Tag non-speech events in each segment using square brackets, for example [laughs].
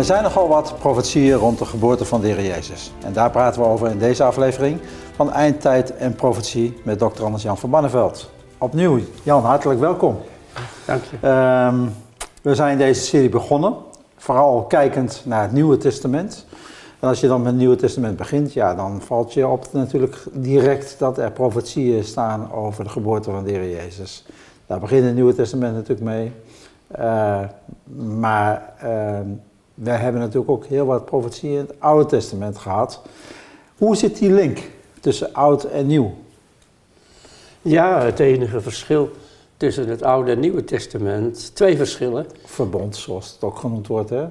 Er zijn nogal wat profetieën rond de geboorte van de Heer Jezus. En daar praten we over in deze aflevering van Eindtijd en Profetie met Dr. Anders-Jan van Banneveld. Opnieuw, Jan, hartelijk welkom. Dank je. Ehm, we zijn deze serie begonnen, vooral kijkend naar het Nieuwe Testament. En als je dan met het Nieuwe Testament begint, ja, dan valt je op natuurlijk direct dat er profetieën staan over de geboorte van de Heer Jezus. Daar begint het Nieuwe Testament natuurlijk mee. Uh, maar uh, wij hebben natuurlijk ook heel wat profetieën in het Oude Testament gehad. Hoe zit die link tussen oud en nieuw? Ja, het enige verschil tussen het Oude en Nieuwe Testament, twee verschillen. Verbond, zoals het ook genoemd wordt, hè?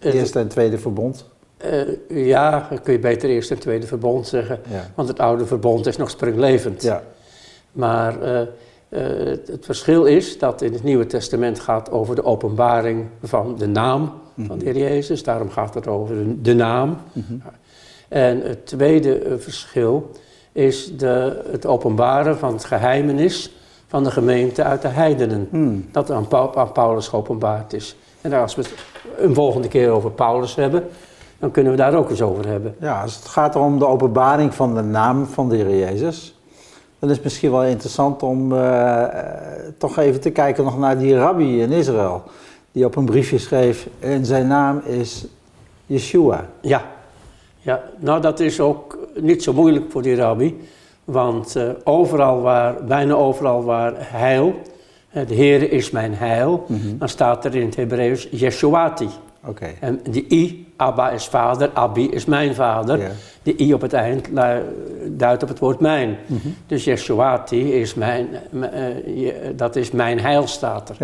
Eerste en tweede verbond. Uh, ja, dan kun je beter eerst en tweede verbond zeggen. Ja. Want het oude verbond is nog springlevend. Ja. Maar uh, het, het, verschil is dat in het Nieuwe Testament gaat over de openbaring van de naam van de Heer Jezus. Daarom gaat het over de, de naam. Mm -hmm. En het tweede verschil is de, het openbaren van het geheimenis van de gemeente uit de heidenen. Mm. Dat aan, aan Paulus geopenbaard is. En als we het een volgende keer over Paulus hebben, dan kunnen we daar ook eens over hebben. Ja, als het gaat om de openbaring van de naam van de Heer Jezus, dan is het misschien wel interessant om uh, toch even te kijken nog naar die rabbi in Israël, die op een briefje schreef, en zijn naam is Yeshua. Ja, ja nou dat is ook niet zo moeilijk voor die rabbi, want uh, overal waar, bijna overal waar heil, de Heer is mijn heil, mm -hmm. dan staat er in het Hebreeuws Yeshuati. Okay. En die I, Abba is vader, Abi is mijn vader. Yeah. De I op het eind duidt op het woord mijn. Mm -hmm. Dus Yeshuati is mijn, uh, dat is mijn heil staat er.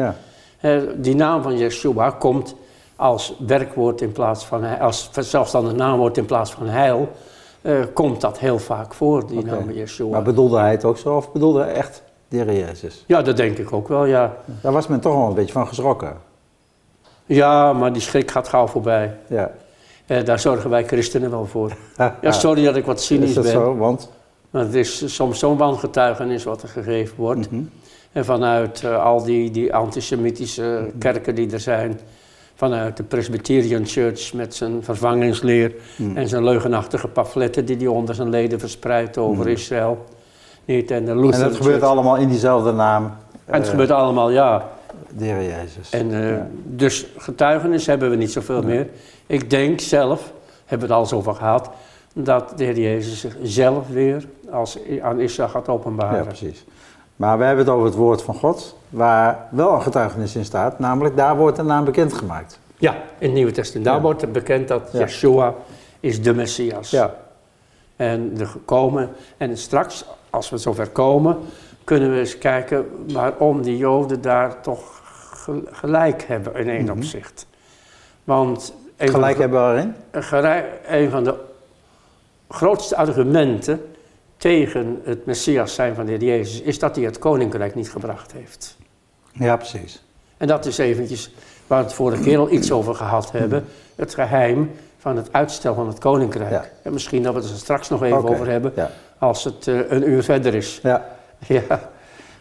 Yeah. Die naam van Yeshua komt als werkwoord in plaats van, als zelfstandig naamwoord in plaats van heil, uh, komt dat heel vaak voor, die okay. naam Yeshua. Maar bedoelde hij het ook zo of bedoelde hij echt de Heer Jezus? Ja, dat denk ik ook wel, ja. Daar was men toch wel een beetje van geschrokken. Ja, maar die schrik gaat gauw voorbij. Ja. Eh, daar zorgen wij christenen wel voor. [laughs] ja, sorry dat ik wat cynisch is dat ben. zo, want? Maar het is soms zo'n wangetuigenis wat er gegeven wordt. Mhm. Mm -hmm. En vanuit uh, al die, die antisemitische mm -hmm. kerken die er zijn. Vanuit de Presbyterian Church met zijn vervangingsleer. Mhm. En zijn leugenachtige pamfletten die hij onder zijn leden verspreidt over Mhm. Israël. Niet, en, de En dat gebeurt allemaal in diezelfde naam. En het eh, gebeurt allemaal, ja. De Heer Jezus. En uh, Ja. dus getuigenis hebben we niet zoveel meer. Ik denk zelf, hebben we het al eens over gehad, dat de Heer Jezus zichzelf weer als, aan Israël gaat openbaren. Ja, precies. Maar we hebben het over het woord van God, waar wel een getuigenis in staat, namelijk daar wordt de naam bekendgemaakt. Ja, in het Nieuwe Testament. Daar Ja. wordt bekend dat Ja. Yeshua is de Messias. Ja, En de gekomen. En straks, als we zover komen, kunnen we eens kijken waarom die Joden daar toch gelijk hebben in één Mhm. opzicht. Want een van gelijk de- hebben we erin. een van de grootste argumenten tegen het Messias zijn van de Heer Jezus is dat hij het koninkrijk niet gebracht heeft. Ja, precies. En dat is eventjes waar we het vorige keer al iets [clears throat] over gehad hebben, het geheim van het uitstel van het koninkrijk. Ja. En misschien dat we het er straks nog even over hebben, Ja. als het eh, een uur verder is. ja. [laughs] Ja.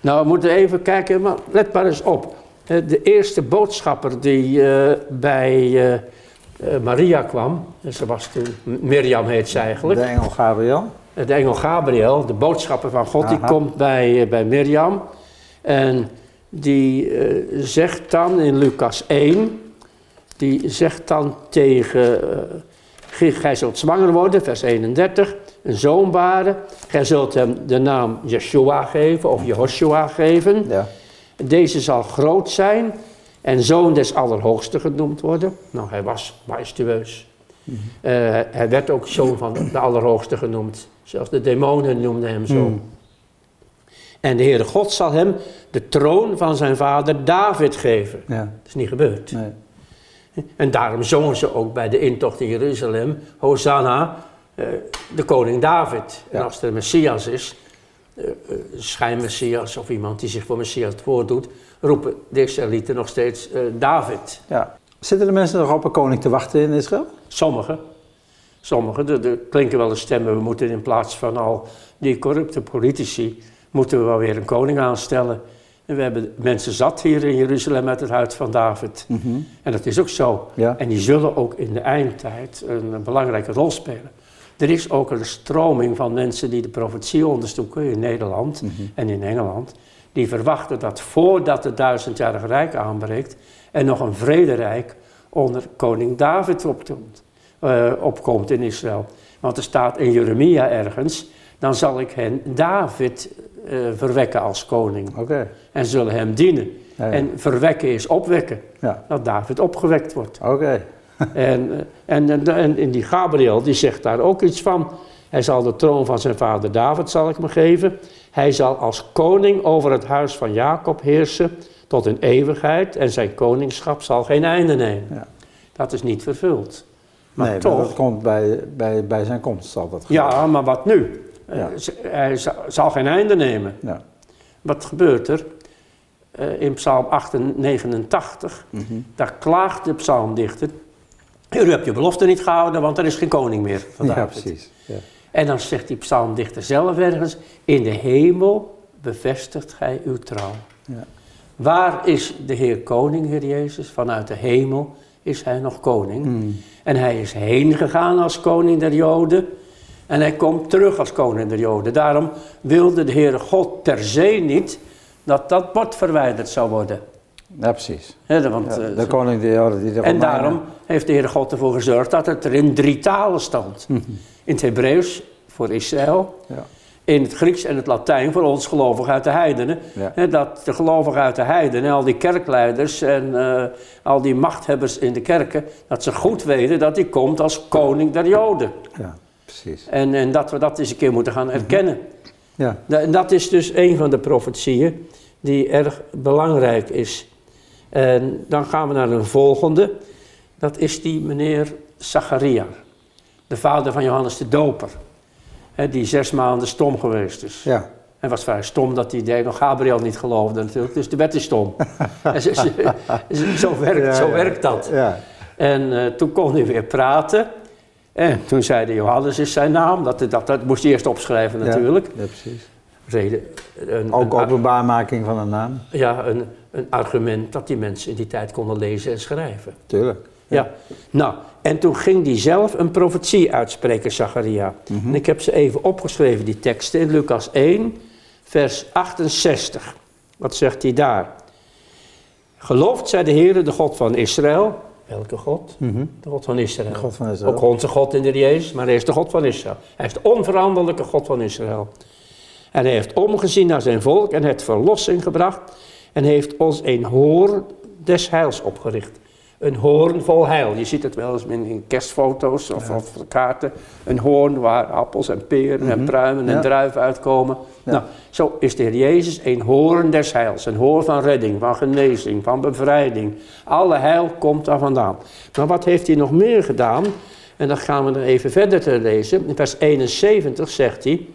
Nou, we moeten even kijken, maar let maar eens op. Eh, De eerste boodschapper die eh, bij eh, Maria kwam, en ze was toen, Mirjam heet ze eigenlijk. De engel Gabriel. De engel Gabriel, de boodschapper van God, die komt bij, bij Mirjam. En die zegt dan in Lucas 1, die zegt dan tegen, gij- gij zult zwanger worden, vers 31, een zoon baren. Gij zult hem de naam Yeshua geven of Jehoshua geven. Ja. Deze zal groot zijn en zoon des Allerhoogsten genoemd worden. Nou, hij was majestueus. Eh, hij werd ook zoon van de Allerhoogste genoemd. Zelfs de demonen noemden hem zo. Hmm. En de Heere God zal hem de troon van zijn vader David geven. Ja. Dat is niet gebeurd. Nee. En daarom zongen ze ook bij de intocht in Jeruzalem, Hosanna, eh, de koning David. En als er een Messias is, schijnmessias of iemand die zich voor Messias voordoet, roepen de Israëlieten nog steeds eh, David. ja. Zitten de mensen nog op een koning te wachten in Israël? Sommigen. Sommigen. Er, er klinken wel de stemmen, we moeten in plaats van al die corrupte politici, moeten we wel weer een koning aanstellen. En we hebben mensen zat hier in Jeruzalem met het huis van David. Mhm. En dat is ook zo. Ja. En die zullen ook in de eindtijd een, belangrijke rol spelen. Er is ook een stroming van mensen die de profetie onderzoeken in Nederland mhm. en in Engeland. Die verwachten dat voordat het duizendjarige rijk aanbreekt, er nog een vrederijk onder koning David opkomt, uh, opkomt in Israël. Want er staat in Jeremia ergens, dan zal ik hen David uh, verwekken als koning. En zullen hem dienen. En verwekken is opwekken. Ja. Dat David opgewekt wordt. Oké. eh, en, en, en, en die Gabriel die zegt daar ook iets van. Hij zal de troon van zijn vader David zal ik me geven. Hij zal als koning over het huis van Jacob heersen tot in eeuwigheid. En zijn koningschap zal geen einde nemen. Ja. Dat is niet vervuld. Maar nee, toch, dat komt bij, bij, bij zijn komst zal dat gebeuren. Ja, maar wat nu? Ja. Eh, hij zal geen einde nemen. Ja. Wat gebeurt er? Uh, in Psalm 89, mm -hmm. daar klaagt de psalmdichter. U hebt je belofte niet gehouden, want er is geen koning meer vandaag. Ja, precies. Ja. En dan zegt die psalmdichter zelf ergens: In de hemel bevestigt gij uw trouw. Ja. Waar is de Heer koning, Heer Jezus? Vanuit de hemel is hij nog koning. Mm. En hij is heen gegaan als koning der Joden. En hij komt terug als koning der Joden. Daarom wilde de Heere God per se niet dat dat bord verwijderd zou worden. Ja, precies. want, de eh, koning der Joden die En daarom heeft de Heere God ervoor gezorgd dat het er in drie talen stond. Mhm. In het Hebreeuws voor Israël. Ja. In het Grieks en het Latijn voor ons gelovigen uit de heidenen. dat de gelovigen uit de heidenen, al die kerkleiders en uh, al die machthebbers in de kerken, dat ze goed weten dat hij komt als koning der Joden. Ja. Precies. En, en dat we dat eens een keer moeten gaan mhm. erkennen. Ja. En dat is dus een van de profetieën die erg belangrijk is. En dan gaan we naar een volgende. Dat is die meneer Zacharia, de vader van Johannes de Doper. die zes maanden stom geweest is. Ja. En was vrij stom dat hij nog Gabriel niet geloofde natuurlijk. Dus de wet is stom. [laughs] en zo, zo, werkt, zo werkt dat. Ja. En uh, toen kon hij weer praten. En toen zei de Johannes is zijn naam, dat, dat, dat moest hij eerst opschrijven natuurlijk. Ja, precies. Reden, een, Ook een, openbaarmaking van een naam? Ja, een, een argument dat die mensen in die tijd konden lezen en schrijven. Tuurlijk. Ja. Nou, en toen ging hij zelf een profetie uitspreken, Zacharia. Mhm. En ik heb ze even opgeschreven, die teksten, in Lucas 1, vers 68. Wat zegt hij daar? Geloofd zij de Heere, de God van Israël, Welke God? Mhm. De God van Israël. God van Israël. Ook onze God in de Jezus, maar hij is de God van Israël. Hij is de onveranderlijke God van Israël. En hij heeft omgezien naar zijn volk en het verlossing gebracht. En heeft ons een hoorn des heils opgericht. Een hoorn vol heil. Je ziet het wel eens in kerstfoto's of, of kaarten. Een hoorn waar appels en peren en mhm. pruimen en druiven uitkomen. Nou, zo is de Heer Jezus een hoorn des heils. Een hoorn van redding, van genezing, van bevrijding. Alle heil komt daar vandaan. Maar wat heeft hij nog meer gedaan? En dan gaan we er even verder te lezen. In vers 71 zegt hij...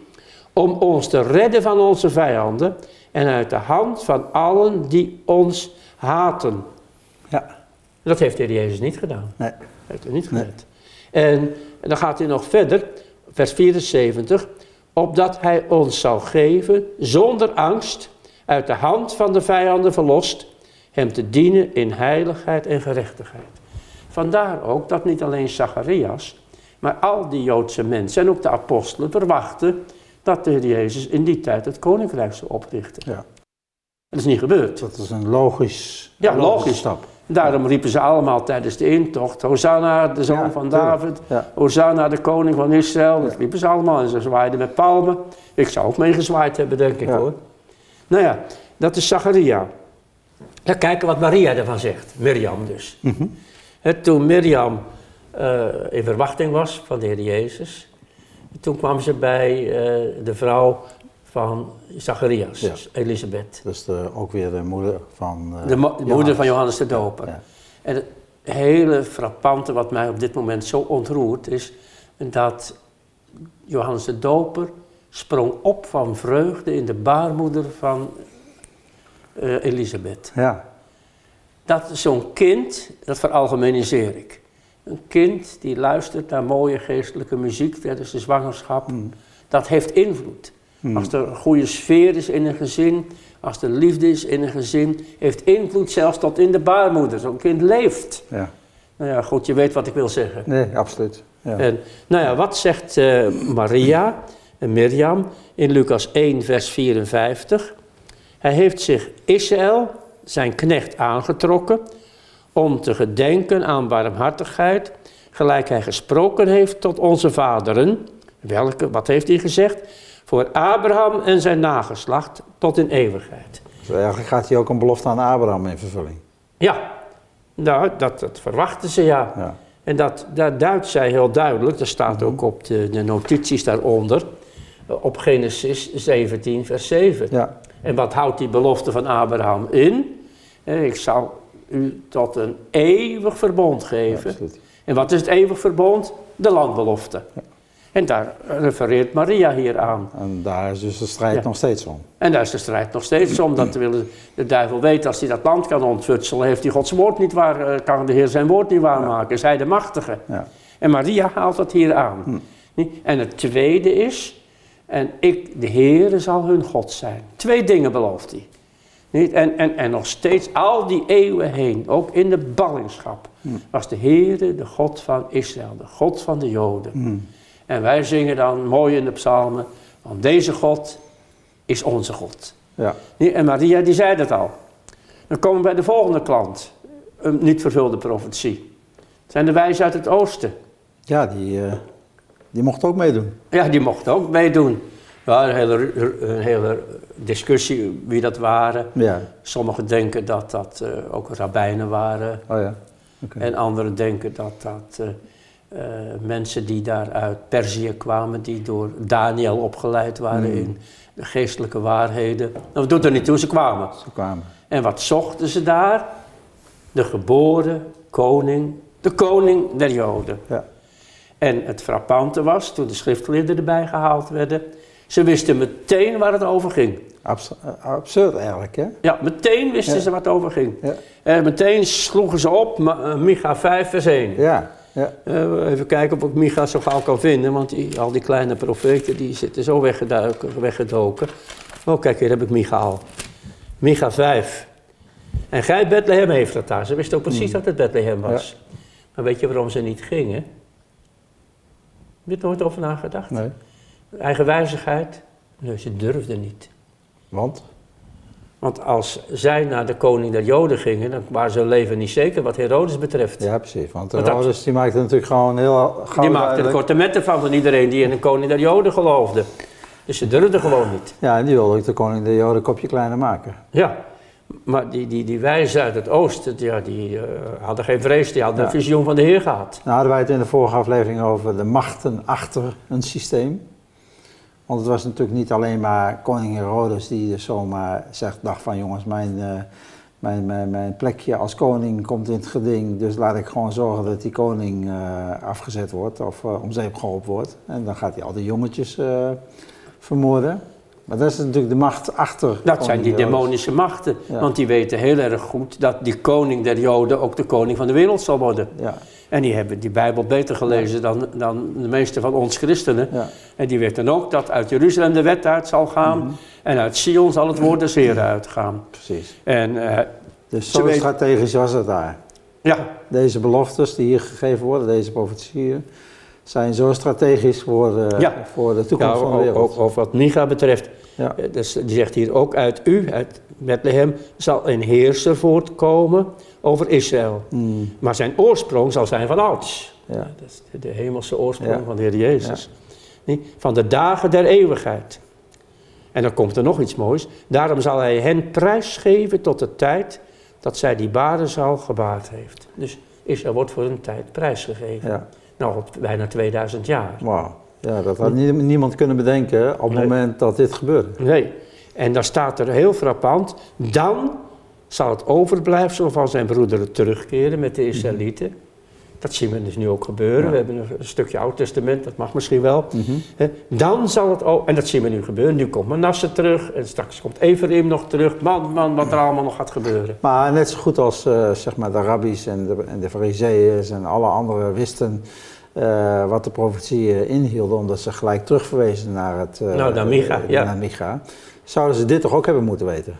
Om ons te redden van onze vijanden en uit de hand van allen die ons haten. Ja. Dat heeft de Heer Jezus niet gedaan. Nee. Dat heeft hij niet gedaan. En, en dan gaat hij nog verder, vers 74. Opdat hij ons zal geven, zonder angst, uit de hand van de vijanden verlost, hem te dienen in heiligheid en gerechtigheid. Vandaar ook dat niet alleen Zacharias, maar al die Joodse mensen en ook de apostelen verwachten dat de Heer Jezus in die tijd het koninkrijk zou oprichten. Ja. Dat is niet gebeurd. Dat is een logisch, ja, logisch. stap. Daarom riepen ze allemaal tijdens de intocht, Hosanna, de zoon van David, ja. Hosanna, de koning van Israël. Dat riepen ze allemaal en ze zwaaiden met palmen. Ik zou ook mee gezwaaid hebben, denk ik hoor. Nou ja, dat is Zacharia. Dan kijken wat Maria ervan zegt, Mirjam dus. Mm toen Mirjam uh, in verwachting was van de Heer Jezus, toen kwam ze bij uh, de vrouw van Zacharias, ja. Elisabeth. Dus de, ook weer de moeder van... Uh, de, moeder van Johannes de Doper. Ja. En het hele frappante wat mij op dit moment zo ontroert is dat Johannes de Doper sprong op van vreugde in de baarmoeder van uh, Elisabeth. Ja. Dat zo'n kind, dat veralgemeniseer ik. Een kind die luistert naar mooie geestelijke muziek tijdens de zwangerschap, mm. dat heeft invloed. Hmm. Als er een goede sfeer is in een gezin, als er liefde is in een gezin, heeft invloed zelfs tot in de baarmoeder. Zo'n kind leeft. Ja. Nou ja, goed, je weet wat ik wil zeggen. Nee, absoluut. Ja. En, nou ja, wat zegt uh, Maria en Mirjam in Lucas 1, vers 54? Hij heeft zich Israël, zijn knecht, aangetrokken om te gedenken aan barmhartigheid, gelijk hij gesproken heeft tot onze vaderen. Welke, wat heeft hij gezegd? Voor Abraham en zijn nageslacht tot in eeuwigheid. Dus eigenlijk gaat hij ook een belofte aan Abraham in vervulling. Ja, nou, dat, dat verwachten ze ja. ja. En dat, dat duidt zij heel duidelijk, dat staat ook op de, de notities daaronder, op Genesis 17, vers 7. Ja. En wat houdt die belofte van Abraham in? Ik zal u tot een eeuwig verbond geven. en wat is het eeuwig verbond? De landbelofte. Ja. En daar refereert Maria hier aan. En daar is dus de strijd nog steeds om. En daar is de strijd nog steeds om. Dat de, de duivel weet, als hij dat land kan ontfutselen, heeft hij Gods woord niet waar, eh, kan de Heer zijn woord niet waarmaken. Is hij de machtige. Ja. En Maria haalt dat hier aan. Hm. En het tweede is, en ik, de Heer, zal hun God zijn. Twee dingen belooft hij. Niet? En, en, en nog steeds, al die eeuwen heen, ook in de ballingschap, hm. was de Heer de God van Israël, de God van de Joden. Hm. En wij zingen dan mooi in de psalmen, want deze God is onze God. Ja. En Maria die zei dat al. Dan komen we bij de volgende klant, een niet vervulde profetie. Het zijn de wijzen uit het oosten. Ja, die, uh, die mocht ook meedoen. Ja, die mocht ook meedoen. Ja, een hele, een hele discussie wie dat waren. Ja. Sommigen denken dat dat uh, ook rabbijnen waren. Oh ja. En anderen denken dat dat uh, uh, mensen die daar uit Perzië kwamen, die door Daniel opgeleid waren hmm. in de geestelijke waarheden. Dat doet er niet toe, ze kwamen. Ze kwamen. En wat zochten ze daar? De geboren koning, de koning der Joden. Ja. En het frappante was, toen de schriftgeleerden erbij gehaald werden, ze wisten meteen waar het over ging. Eh, absurd eigenlijk, hè? Ja, meteen wisten ze waar het over ging. Ja. En meteen sloegen ze op, uh, Micha 5 vers 1. Ja. Ja. Uh, even kijken of ik Micha zo gauw kan vinden, want die, al die kleine profeten die zitten zo weggedoken. Oh, kijk, hier heb ik Micha al. Micha 5. En gij Bethlehem heeft dat daar. Ze wisten ook precies mm. dat het Bethlehem was. Maar weet je waarom ze niet gingen? Heb je er nooit over nagedacht? Nee. Eigenwijzigheid? Nee, ze durfden niet. Want? Want als zij naar de koning der Joden gingen, dan waren ze hun leven niet zeker wat Herodes betreft. Ja, precies. Want Herodes die maakte natuurlijk gewoon heel Die maakte de korte metten van van iedereen die in een koning der Joden geloofde. Dus ze durfden gewoon niet. Ja, en die wilde ook de koning der Joden een kopje kleiner maken. Ja, maar die, die, die wijzen uit het oosten, ja, die uh, hadden geen vrees, die hadden een visioen van de Heer gehad. Nou hadden wij het in de vorige aflevering over de machten achter een systeem. Want het was natuurlijk niet alleen maar koning Herodes die dus zomaar zegt, dacht van jongens, mijn, uh, mijn, mijn, mijn, plekje als koning komt in het geding, dus laat ik gewoon zorgen dat die koning uh, afgezet wordt of uh, om zeep geholpen wordt. En dan gaat hij al die jongetjes vermoorden. Maar dat is natuurlijk de macht achter. Dat zijn die demonische machten. Want die weten heel erg goed dat die koning der Joden ook de koning van de wereld zal worden. Ja. En die hebben die Bijbel beter gelezen dan, dan de meeste van ons christenen. Ja. En die weten ook dat uit Jeruzalem de wet uit zal gaan. Mhm. En uit Sion zal het woord des Heeren uitgaan. Precies. En, uh, dus zo strategisch was het daar. Ja. Deze beloftes die hier gegeven worden, deze profetieën zijn zo strategisch voor de, voor de toekomst van de wereld. Ook, ook, wat Micha betreft. Ja. Eh, dus die zegt hier ook uit u, uit Bethlehem, zal een heerser voortkomen over Israël. Hmm. Maar zijn oorsprong zal zijn van ouds. Ja. Dat is de, hemelse oorsprong van de Heer Jezus. Van de dagen der eeuwigheid. En dan komt er nog iets moois. Daarom zal hij hen prijsgeven tot de tijd dat zij die baren zal gebaard heeft. Dus Israël wordt voor een tijd prijsgegeven. Ja. Nou, bijna 2000 jaar. Wauw. Ja, dat had niemand kunnen bedenken op het moment dat dit gebeurde. Nee. En dan staat er heel frappant, dan zal het overblijfsel van zijn broederen terugkeren met de. Israëlieten. Dat zien we dus nu ook gebeuren. We hebben een, stukje Oud Testament, dat mag misschien wel. Mhm. Dan zal het ook, en dat zien we nu gebeuren. Nu komt Manasse terug en straks komt Ephraim nog terug. Man, man, wat er allemaal nog gaat gebeuren. Maar net zo goed als uh, zeg maar de rabbis en de, en de fariseeërs en alle anderen wisten uh, wat de profetie inhielden, omdat ze gelijk terugverwezen naar het... nou, naar Micha, ja. Naar Micha. Zouden ze dit toch ook hebben moeten weten?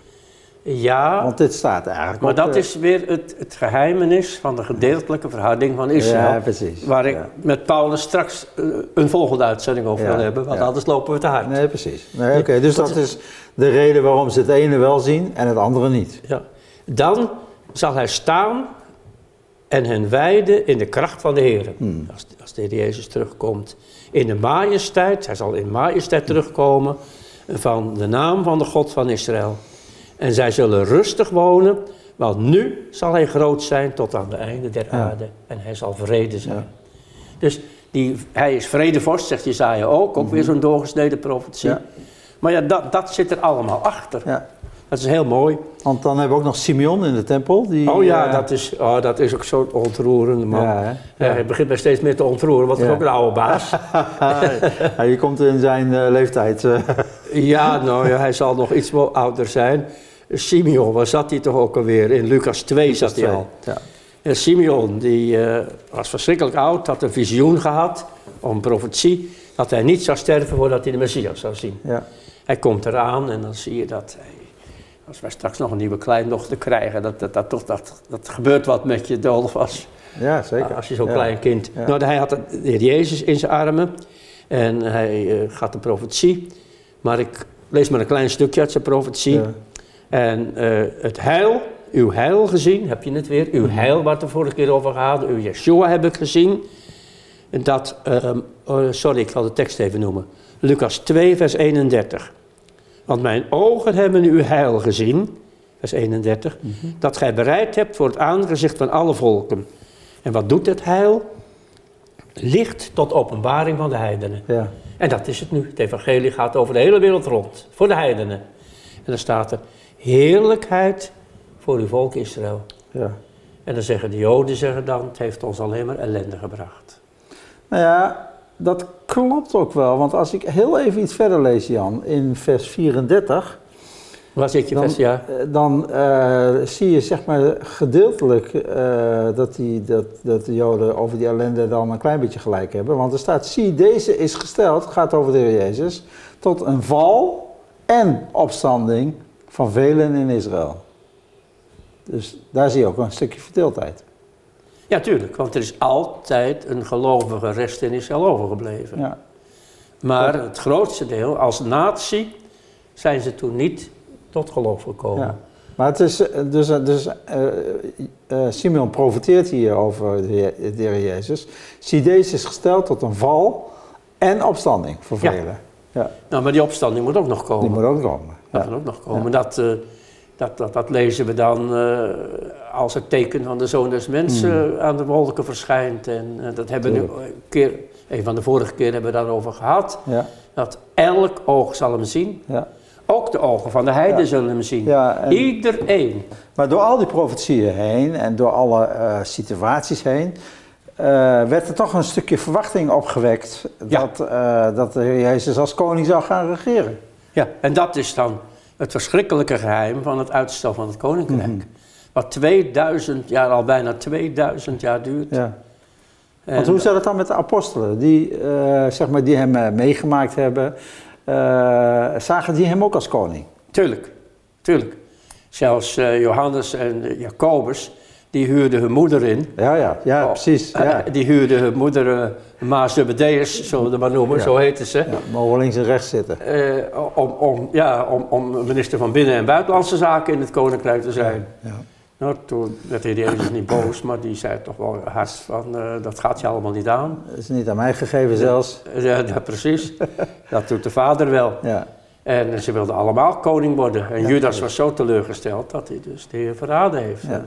Ja. Want dit staat eigenlijk Maar dat is weer het, het geheimenis van de gedeeltelijke verhouding van Israël. Ja, precies. Waar ik met Paulus straks een volgende uitzending over wil hebben, want anders lopen we te hard. Nee, precies. Nee, Oké, dus dat, is de reden waarom ze het ene wel zien en het andere niet. Ja. Dan zal hij staan en hen wijden in de kracht van de Heer. Hmm. Als, als de Heer Jezus terugkomt. In de majesteit, hij zal in majesteit terugkomen van de naam van de God van Israël. En zij zullen rustig wonen, want nu zal hij groot zijn tot aan de einde der aarde. En hij zal vrede zijn. Dus die, hij is vredevorst, zegt Jezaja ook. Ook weer mhm. zo'n doorgesneden profetie. Maar ja, dat, dat zit er allemaal achter. Ja. Dat is heel mooi. Want dan hebben we ook nog Simeon in de tempel. Die, oh ja, uh, dat, is, oh, dat is ook zo'n ontroerende man. Ja, ja. hij begint mij steeds meer te ontroeren, want hij is ook een oude baas. [laughs] ja, je komt in zijn uh, leeftijd. Uh. [laughs] ja, nou ja, hij zal nog iets ouder zijn. Simeon, waar zat hij toch ook alweer? In Lucas 2 Lucas zat hij al. Ja. En Simeon, die was verschrikkelijk oud, had een visioen gehad, om profetie, dat hij niet zou sterven voordat hij de Messias zou zien. Ja. Hij komt eraan en dan zie je dat hij als wij straks nog een nieuwe kleindochter krijgen, dat, dat, dat, toch, dat, dat gebeurt wat met je dol was. Ja, zeker. Als je zo'n klein kind. Nou, hij had de heer Jezus in zijn armen en hij uh, gaat de profetie. Maar ik lees maar een klein stukje uit zijn profetie. En uh, het heil, uw heil gezien, heb je het weer? Uw mhm. heil, wat de vorige keer over gaat, uw Yeshua heb ik gezien. En dat, um, oh, sorry, ik zal de tekst even noemen. Lucas 2, vers 31. Want mijn ogen hebben uw heil gezien, vers 31, mhm. dat gij bereid hebt voor het aangezicht van alle volken. En wat doet het heil? Licht tot openbaring van de heidenen. Ja. En dat is het nu. Het evangelie gaat over de hele wereld rond, voor de heidenen. En dan staat er, heerlijkheid voor uw volk Israël. Ja. En dan zeggen de Joden zeggen dan, het heeft ons alleen maar ellende gebracht. Nou ja, dat klopt ook wel, want als ik heel even iets verder lees, Jan, in vers 34. Waar zit je, dan, vers, ja? Eh, dan uh, zie je zeg maar gedeeltelijk uh, dat, die, dat, dat de Joden over die ellende dan een klein beetje gelijk hebben. Want er staat, zie, deze is gesteld, gaat over de Heer Jezus, tot een val en opstanding van velen in Israël. Dus daar zie je ook een stukje verdeeldheid. Ja, tuurlijk, want er is altijd een gelovige rest in Israël overgebleven. Ja. Maar het grootste deel, als natie, zijn ze toen niet tot geloof gekomen. Ja. Maar het is, eh, dus, eh, dus uh, uh, Simeon profiteert hier over de, de Heer Jezus. Deze is gesteld tot een val en opstanding voor velen. Ja. ja. Nou, maar die opstanding moet ook nog komen. Die moet ook komen. Dat moet ook nog komen. Dat, dat, dat, dat, lezen we dan als het teken van de Zoon des Mensen hmm. aan de wolken verschijnt. En uh, dat hebben we nu een keer, een van de vorige keer hebben we daarover gehad. Ja. Dat elk oog zal hem zien. Ja. Ook de ogen van de heiden zullen hem zien. En, Iedereen. Maar door al die profetieën heen en door alle uh, situaties heen. Uh, werd er toch een stukje verwachting opgewekt dat, dat de Heer Jezus als koning zou gaan regeren. Ja, en dat is dan het verschrikkelijke geheim van het uitstel van het koninkrijk. Mhm wat 2000 jaar, al bijna 2000 jaar duurt. Ja. Want hoe zat het dan met de apostelen, die, uh, zeg maar, die hem uh, meegemaakt hebben? Uh, zagen die hem ook als koning? Tuurlijk, tuurlijk. Zelfs Johannes en Jacobus, die huurden hun moeder in. Ja, ja, ja, oh, precies. Ja. [laughs] die huurden hun moeder, Maas Zebedeus, zullen we maar noemen, zo heette ze. Ja, mogen links en rechts zitten. om, om, ja, om, om minister van Binnen- en Buitenlandse Zaken in het Koninkrijk te zijn. Ja. Nou, toen werd hij niet boos, maar die zei toch wel hard van, uh, dat gaat je allemaal niet aan. Dat is niet aan mij gegeven zelfs. Ja, ja precies. [laughs] dat doet de vader wel. Ja. En ze wilden allemaal koning worden. En Judas was zo teleurgesteld dat hij dus de Heer verraden heeft. Ja.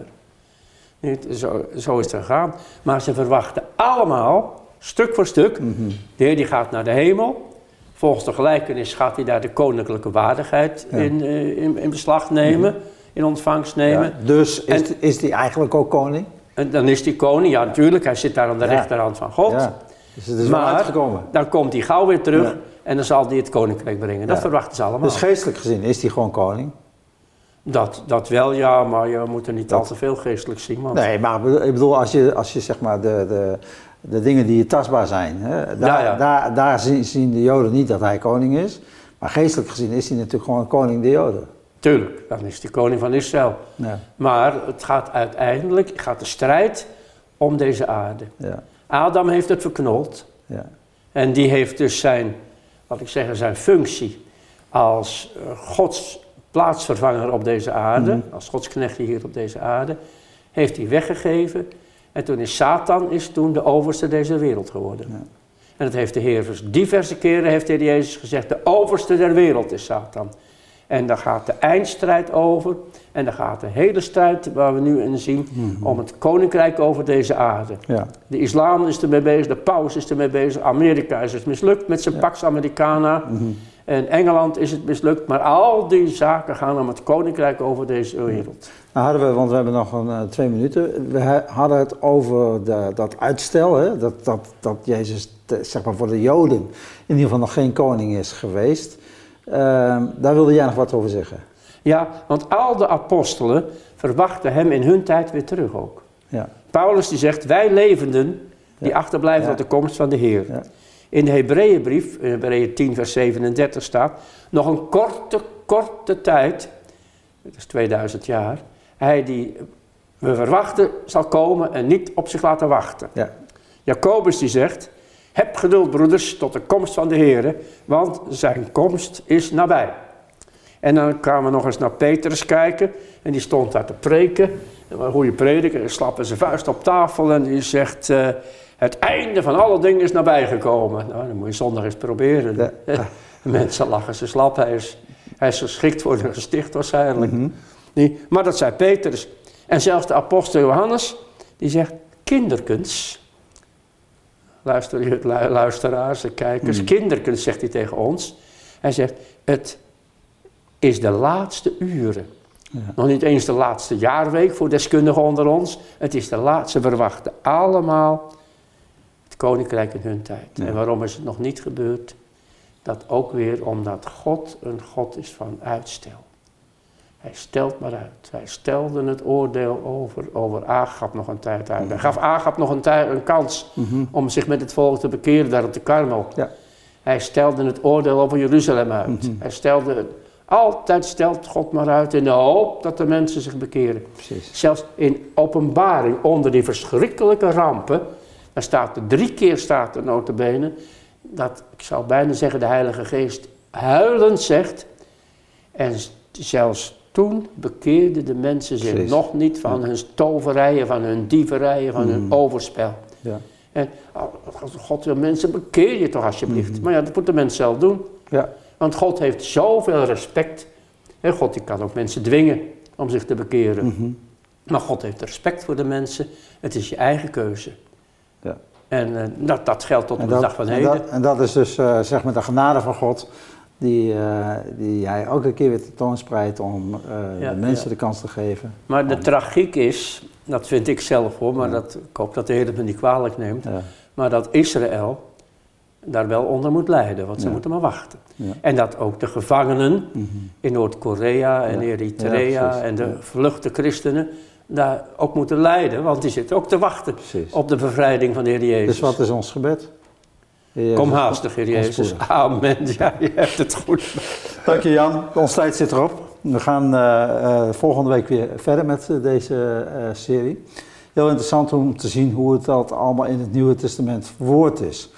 Zo, zo is het gegaan. Maar ze verwachten allemaal, stuk voor stuk, mm de Heer die gaat naar de hemel. Volgens de gelijkenis gaat hij daar de koninklijke waardigheid in, uh, in, in, beslag nemen. Mhm in ontvangst nemen. dus is, is hij eigenlijk ook koning? En dan is hij koning, ja natuurlijk, hij zit daar aan de rechterhand van God. Ja. Dus het is maar wel uitgekomen. dan komt hij gauw weer terug en dan zal hij het koninkrijk brengen. Dat verwachten ze allemaal. Dus geestelijk gezien is hij gewoon koning? Dat, dat wel, ja, maar je moet er niet al te veel geestelijk zien. Nee, maar ik bedoel, als je, als je zeg maar de, de, de dingen die tastbaar zijn. Hè? Daar, daar, daar zien de Joden niet dat hij koning is. Maar geestelijk gezien is hij natuurlijk gewoon koning der Joden. Tuurlijk, dan is hij koning van Israël. Ja. Maar het gaat uiteindelijk, gaat de strijd om deze aarde. Ja. Adam heeft het verknold. Ja. En die heeft dus zijn, wat ik zeg, zijn functie als uh, Gods plaatsvervanger op deze aarde, mm. als Gods knecht hier op deze aarde, heeft hij weggegeven. En toen is Satan is toen de overste deze wereld geworden. Ja. En dat heeft de Heer dus diverse keren, heeft de Jezus gezegd, de overste der wereld is Satan. En daar gaat de eindstrijd over. En daar gaat de hele strijd waar we nu in zien mhm. om het koninkrijk over deze aarde. Ja. De islam is ermee bezig, de paus is ermee bezig, Amerika is het mislukt met zijn ja. Pax Americana. Mhm. En Engeland is het mislukt, maar al die zaken gaan om het koninkrijk over deze wereld. Nou hadden we, want we hebben nog een, uh, twee minuten, we hadden het over de, dat uitstel, hè? Dat, dat, dat Jezus zeg maar voor de Joden in ieder geval nog geen koning is geweest. Ehm, daar wilde jij nog wat over zeggen. Ja, want al de apostelen verwachten hem in hun tijd weer terug ook. Ja. Paulus die zegt, wij levenden die achterblijven ja. tot de komst van de Heer. In de Hebreeënbrief, in Hebreeën 10 vers 37 staat, nog een korte, korte tijd, dat is 2000 jaar, hij die we verwachten zal komen en niet op zich laten wachten. Ja. Jacobus die zegt, heb geduld, broeders, tot de komst van de Heer, want zijn komst is nabij. En dan kwamen we nog eens naar Petrus kijken. En die stond daar te preken. Een goede prediker. Hij slappe zijn vuist op tafel en die zegt... Uh, het einde van alle dingen is nabijgekomen. Nou, dan moet je zondag eens proberen. Ja. [laughs] Mensen lachen ze slap. Hij is, hij is geschikt voor de gesticht waarschijnlijk. Mm -hmm. maar dat zei Petrus. En zelfs de apostel Johannes, die zegt... Kinderkens, luister, luisteraars en kijkers, hmm. kinderkunst zegt hij tegen ons. Hij zegt, het is de laatste uren. Ja. Nog niet eens de laatste jaarweek voor deskundigen onder ons. Het is de laatste, verwachten allemaal koninkrijk in hun tijd. En waarom is het nog niet gebeurd? Dat ook weer omdat God een God is van uitstel. Hij stelt maar uit. Hij stelde het oordeel over, over Agap nog een tijd uit. Hij gaf Agap nog een, tijd, een kans mhm. om zich met het volk te bekeren daar op de Karmel. Ja. Hij stelde het oordeel over Jeruzalem uit. Mhm. Hij stelde, altijd stelt God maar uit in de hoop dat de mensen zich bekeren. Precies. Zelfs in openbaring onder die verschrikkelijke rampen, daar staat er drie keer staat er notabene, dat, ik zou bijna zeggen, de Heilige Geest huilend zegt, en zelfs toen bekeerden de mensen zich nog niet van hun toverijen, van hun dieverijen, van hun mm. overspel. Ja. En God wil mensen, bekeer je toch alsjeblieft. Mm. Maar ja, dat moet de mens zelf doen. Ja. Want God heeft zoveel respect. En God die kan ook mensen dwingen om zich te bekeren. Mm-hmm. Maar God heeft respect voor de mensen. Het is je eigen keuze. Ja. En uh, dat, dat geldt tot de dag van heden. En dat, en dat is dus uh, zeg maar de genade van God die, uh, die hij elke keer weer tentoonspreidt om uh, de mensen de kans te geven. Maar de tragiek is, dat vind ik zelf hoor, maar dat, ik hoop dat de Heer het me niet kwalijk neemt, maar dat Israël daar wel onder moet lijden, want ze moeten maar wachten. En dat ook de gevangenen mhm. in Noord-Korea en Eritrea en de vluchte christenen daar ook moeten lijden, want die zitten ook te wachten op de bevrijding van de Heer Jezus. Dus wat is ons gebed? Kom haastig, Heer Jezus. Amen. Ja, je hebt het goed. Dank je, Jan. Ons tijd zit erop. We gaan uh, uh, volgende week weer verder met uh, deze serie. Heel interessant om te zien hoe het dat allemaal in het Nieuwe Testament verwoord is.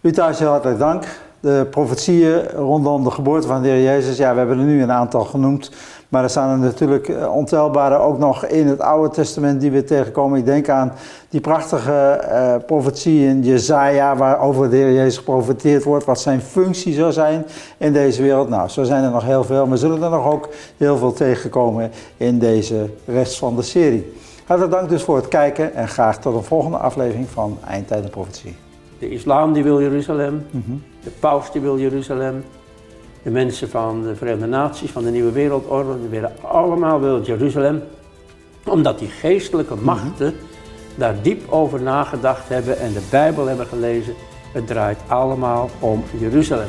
U thuis heel hartelijk dank. De profetieën rondom de geboorte van de Heer Jezus, ja, we hebben er nu een aantal genoemd. Maar er staan er natuurlijk eh, ontelbare ook nog in het Oude Testament die we tegenkomen. Ik denk aan die prachtige uh, profetie in Jezaja, waarover de Heer Jezus geprofeteerd wordt, wat zijn functie zou zijn in deze wereld. Nou, zo zijn er nog heel veel. We zullen er nog ook heel veel tegenkomen in deze rest van de serie. Hartelijk dank dus voor het kijken en graag tot een volgende aflevering van Eindtijden Profetie. De islam die wil Jeruzalem, mhm. de paus die wil Jeruzalem, de mensen van de Verenigde Naties, van de Nieuwe Wereldorde, die willen allemaal wil Jeruzalem. Omdat die geestelijke mhm. machten daar diep over nagedacht hebben en de Bijbel hebben gelezen. Het draait allemaal om Jeruzalem.